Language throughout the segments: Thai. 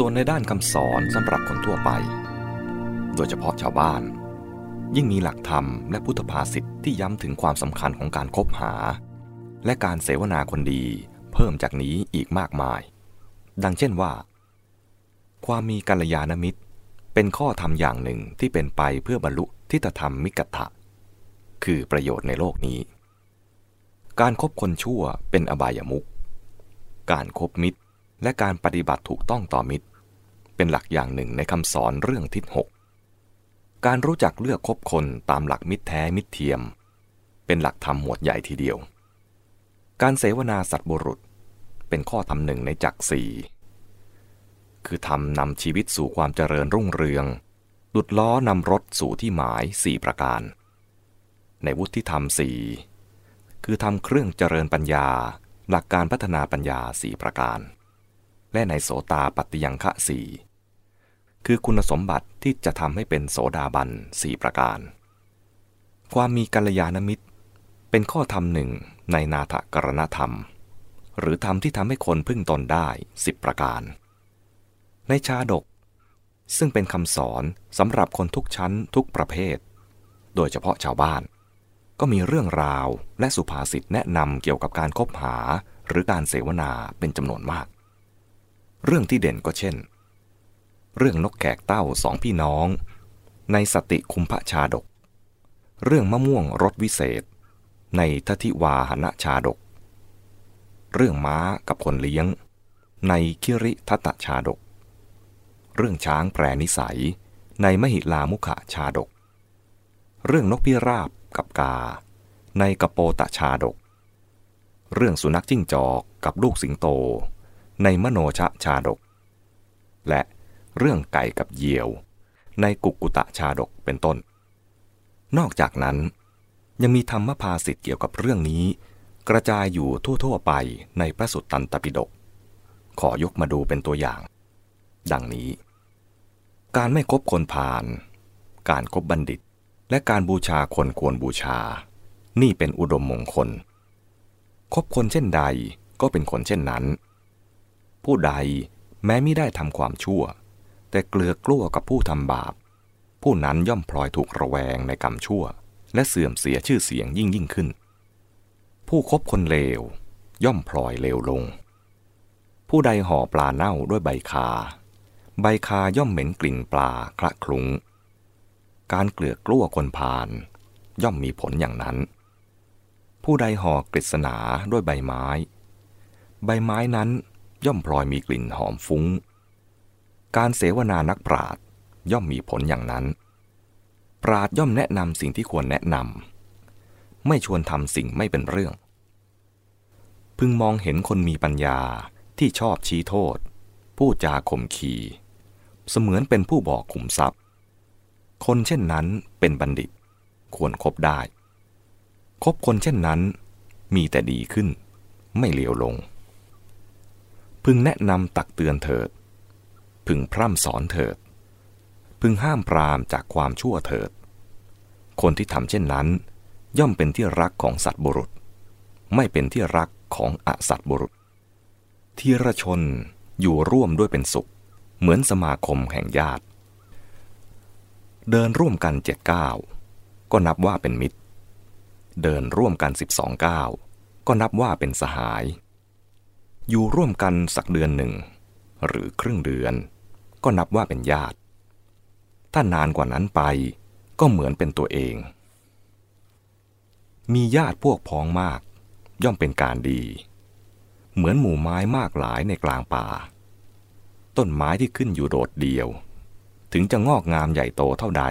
ส่วนในด้านคำสอนสำหรับคนทั่วไป โดยเฉพาะชาวบ้าน ยิ่งมีหลักธรรมและพุทธภาษิตที่ย้ำถึงความสำคัญของการคบหา และการเสวนาคนดีเพิ่มจากนี้อีกมากมาย ดังเช่นว่า ความมีกัลยาณมิตร เป็นข้อธรรมอย่างหนึ่งที่เป็นไปเพื่อบรรลุทิฏฐธรรมมิกถะคือประโยชน์ในโลกนี้ การครบคนชั่วเป็นอบายมุขการครบมิตร และการปฏิบัติถูกต้องต่อมิตร เป็นหลักอย่างหนึ่งในคำสอนเรื่องทิศหกการรู้จักเลือกคบคนตามหลักมิตรแท้มิตรเทียม เป็นหลักธรรมหมวดใหญ่ทีเดียว การเสวนาสัตบุรุษ เป็นข้อธรรมหนึ่งในจักสี่คือทำนำชีวิตสู่ความเจริญรุ่งเรือง ดุดล้อนำรถสู่ที่หมายสี่ประการ ในวุฒิธรรมสี่คือทำเครื่องเจริญปัญญา หลักการพัฒนาปัญญาสี่ประการ และในโสตาปัตติยังคะสี่คือคุณสมบัติที่จะทำให้เป็นโสดาบันสี่ประการ ความมีกัลยาณมิตร เป็นข้อธรรมหนึ่งในนาถกรณธรรม หรือธรรมที่ทำให้คนพึ่งตนได้สิบประการ ในชาดก ซึ่งเป็นคำสอนสำหรับคนทุกชั้นทุกประเภท โดยเฉพาะชาวบ้าน ก็มีเรื่องราวและสุภาษิตแนะนำเกี่ยวกับการคบหาหรือการเสวนาเป็นจำนวนมาก เรื่องที่เด่นก็เช่น เรื่องนกแขกเต้าสองพี่น้อง ในสติคุมพระชาดก เรื่องมะม่วงรสวิเศษ ในทติวาหณชาดก เรื่องม้ากับคนเลี้ยง ในคิริทัตชาดก เรื่องช้างแปรนิสัย ในมหิลามุขชาดก เรื่องนกพิราบกับกา ในกโปตชาดก เรื่องสุนัขจิ้งจอกกับลูกสิงโต ในมโนชะชาดก และเรื่องไก่กับเหยี่ยว ในกุกุตะชาดกเป็นต้น นอกจากนั้นยังมีธรรมภาสิทธิ์เกี่ยวกับเรื่องนี้ กระจายอยู่ทั่วๆไปในพระสุตตันตปิฎกขอยกมาดูเป็นตัวอย่าง ดังนี้ การไม่คบคนพาลการครบบัณฑิต และการบูชาคนควรบูชา นี่เป็นอุดมมงคล คบคนเช่นใดก็เป็นคนเช่นนั้น ผู้ใดแม้ไม่ได้ทำความชั่ว แต่เกลือกลัวกับผู้ทำบาป ผู้นั้นย่อมพลอยถูกระแวงในกรรมชั่ว และเสื่อมเสียชื่อเสียงยิ่งยิ่งขึ้น ผู้คบคนเลว ย่อมพลอยเลวลง ผู้ใดห่อปลาเน่าด้วยใบคา ใบคาย่อมเหม็นกลิ่นปลาคละคลุ้ง การเกลือกลัวคนพาลย่อมมีผลอย่างนั้น ผู้ใดห่อกฤษณาด้วยใบไม้ ใบไม้นั้น ย่อมพลอยมีกลิ่นหอมฟุ้ง การเสวนานักปราดย่อมมีผลอย่างนั้น ปราดย่อมแนะนำสิ่งที่ควรแนะนำไม่ชวนทำสิ่งไม่เป็นเรื่อง พึงมองเห็นคนมีปัญญาที่ชอบชี้โทษ ผู้จาข่มขีเสมือนเป็นผู้บอกขุมทรัพย์ คนเช่นนั้นเป็นบัณฑิต ควรครบได้ คบคนเช่นนั้นมีแต่ดีขึ้น ไม่เลวลง พึงแนะนำตักเตือนเถิด พึงพร่ำสอนเถิด พึงห้ามปรามจากความชั่วเถิด คนที่ทำเช่นนั้น ย่อมเป็นที่รักของสัตว์บุรุษ ไม่เป็นที่รักของอสัตว์บุรุษ ทีระชนอยู่ร่วมด้วยเป็นสุข เหมือนสมาคมแห่งญาติ เดินร่วมกันเจ็ดก้าวก็นับว่าเป็นมิตร เดินร่วมกันสิบสองก้าวก็นับว่าเป็นสหาย อยู่ร่วมกันสักเดือนหนึ่ง หรือครึ่งเดือน ก็นับว่าเป็นญาติ ถ้านานกว่านั้นไปก็เหมือนเป็นตัวเอง มีญาติพวกพ้องมาก ย่อมเป็นการดี เหมือนหมู่ไม้มากหลายในกลางป่า ต้นไม้ที่ขึ้นอยู่โดดเดียว ถึงจะงอกงามใหญ่โตเท่าใด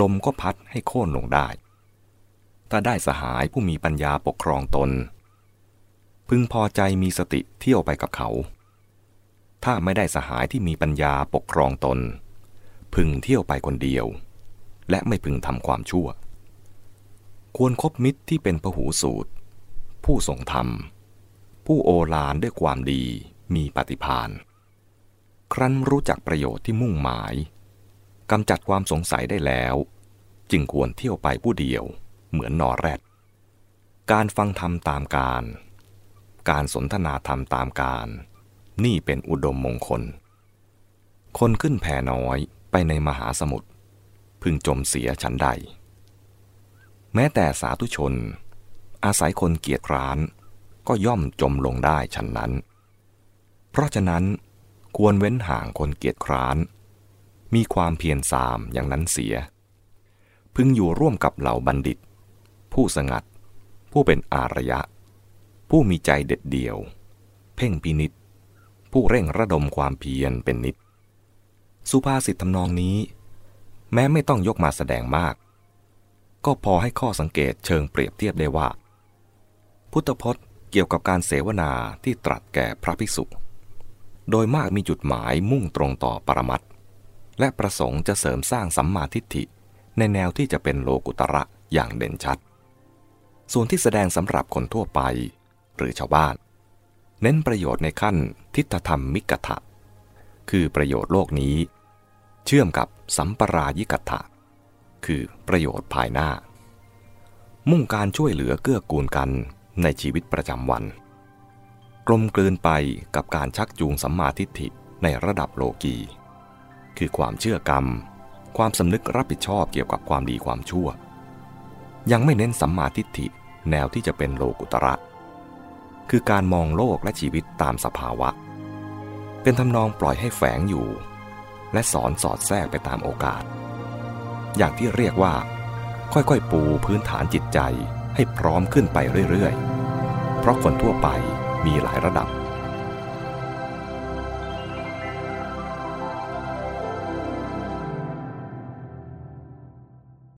ลมก็พัดให้โค่นลงได้ ถ้าได้สหายผู้มีปัญญาปกครองตน พึงพอใจมีสติเที่ยวไปกับเขา ถ้าไม่ได้สหายที่มีปัญญาปกครองตน พึงเที่ยวไปคนเดียว และไม่พึงทำความชั่ว ควรครบมิตรที่เป็นพหูสูตร ผู้ทรงธรรม ผู้โอฬารด้วยความดีมีปฏิพานครั้นรู้จักประโยชน์ที่มุ่งหมายกำจัดความสงสัยได้แล้ว จึงควรเที่ยวไปผู้เดียวเหมือนนอแรด การฟังธรรมตามการ การสนทนาธรรมตามการ นี่เป็นอุดมมงคล คนขึ้นแผ่น้อยไปในมหาสมุทรพึงจมเสียฉันใด แม้แต่สาธุชน อาศัยคนเกียจคร้านก็ย่อมจมลงได้ฉันนั้น เพราะฉะนั้นควรเว้นห่างคนเกียจคร้าน มีความเพียรสามอย่างนั้นเสีย พึงอยู่ร่วมกับเหล่าบัณฑิต ผู้สงัด ผู้เป็นอารยะ ผู้มีใจเด็ดเดี่ยว เพ่งพินิษผู้เร่งระดมความเพียรเป็นนิด สุภาษิตทำนองนี้ แม้ไม่ต้องยกมาแสดงมาก ก็พอให้ข้อสังเกตเชิงเปรียบเทียบได้ว่า พุทธพจน์เกี่ยวกับการเสวนาที่ตรัสแก่พระภิกษุ โดยมากมีจุดหมายมุ่งตรงต่อปรมัตและประสงค์จะเสริมสร้างสัมมาทิฏฐิในแนวที่จะเป็นโลกุตระอย่างเด่นชัด ส่วนที่แสดงสำหรับคนทั่วไป หรือชาวบ้าน เน้นประโยชน์ในขั้นทิฏฐธรรมมิกถะ คือประโยชน์โลกนี้ เชื่อมกับสัมปรายิกถะ คือประโยชน์ภายหน้า มุ่งการช่วยเหลือเกื้อกูลกันในชีวิตประจำวัน กลมกลืนไปกับการชักจูงสัมมาทิฏฐิในระดับโลกี คือความเชื่อกรรม ความสำนึกรับผิดชอบเกี่ยวกับความดีความชั่ว ยังไม่เน้นสัมมาทิฏฐิแนวที่จะเป็นโลกุตระ คือการมองโลกและชีวิตตามสภาวะ เป็นทำนองปล่อยให้แฝงอยู่ และสอนสอดแทรกไปตามโอกาส อย่างที่เรียกว่า ค่อยๆปูพื้นฐานจิตใจให้พร้อมขึ้นไปเรื่อยๆ เพราะคนทั่วไปมีหลายระดับ